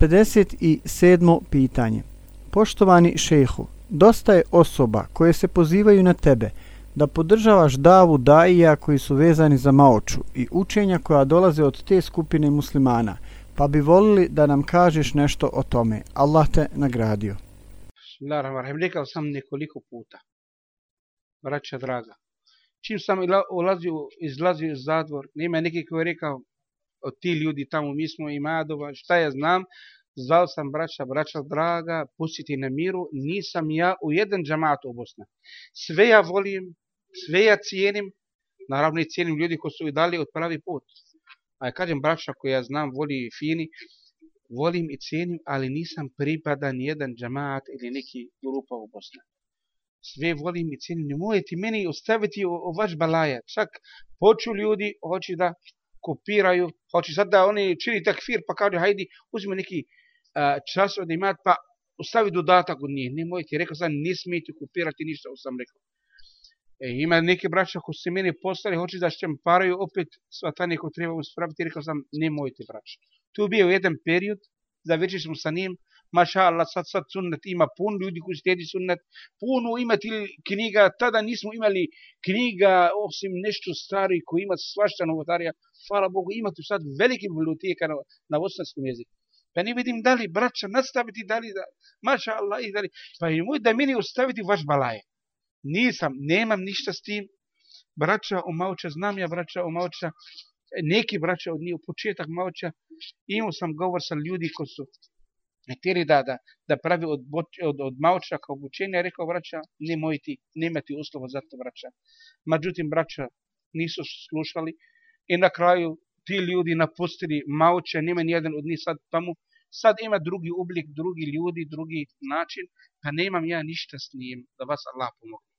57. pitanje Poštovani šehu, dosta je osoba koje se pozivaju na tebe da podržavaš davu daija koji su vezani za maoču i učenja koja dolaze od te skupine muslimana, pa bi volili da nam kažeš nešto o tome. Allah te nagradio. Bismillahirrahmanirrahim. Rekao sam nekoliko puta. Braća draga. Čim sam ulazio, izlazio iz zadvor, nema neki koji je rekao od ti ljudi tamo, mi smo i Madova, šta ja znam, zvao sam braća, braća draga, pustiti na miru, nisam ja u jedan džamat u Bosni. Sve ja volim, sve ja cijenim, naravno i cijenim ljudi koji su i dali od pravi put. A ja kažem braća koji ja znam, voli i fini, volim i cijenim, ali nisam pripadan jedan džamat ili neki grupa u Bosni. Sve volim i cijenim, nemojte meni ostaviti o, o vaš balaja. Čak poču ljudi, hoće da kopiraju, hoće sad da oni čini takfir, pa kaže, hajdi, uzme neki e, uh, čas od imat, pa ostavi dodatak od njih. Nemojte, rekao sam, ne smijete kopirati ništa, sam rekao. E, ima neke braća koji se meni postali, hoće da šćemparaju opet svatanje koje treba uspraviti, rekao sam, nemojte braća. Tu je bio jedan period, da veći smo sa njim, maša Allah, sad, sad sunnet ima pun ljudi koji stedi sunnet, puno imati knjiga, tada nismo imali knjiga, osim nešto stari koji ima svašta novotarija, hvala Bogu, ima tu sad velike biblioteka na, na bosanskom jeziku. Pa ne vidim da li braća nastaviti, da li da, maša Allah, i da li, pa je moj da meni ostaviti vaš balaje. Nisam, nemam ništa s tim, braća u znam ja braća u neki braća od njih u početak Mauča, imao sam govor sa ljudi koji su htjeli da, da, da pravi od, od, od Mauča kao obučenje, rekao braća, nemojte, nemati uslova za to braća. Međutim, braća nisu slušali, i na kraju ti ljudi napustili mauče, nema nijedan od njih sad tamo, sad ima drugi oblik, drugi ljudi, drugi način, pa nemam ja ništa s njim, da vas Allah pomogne.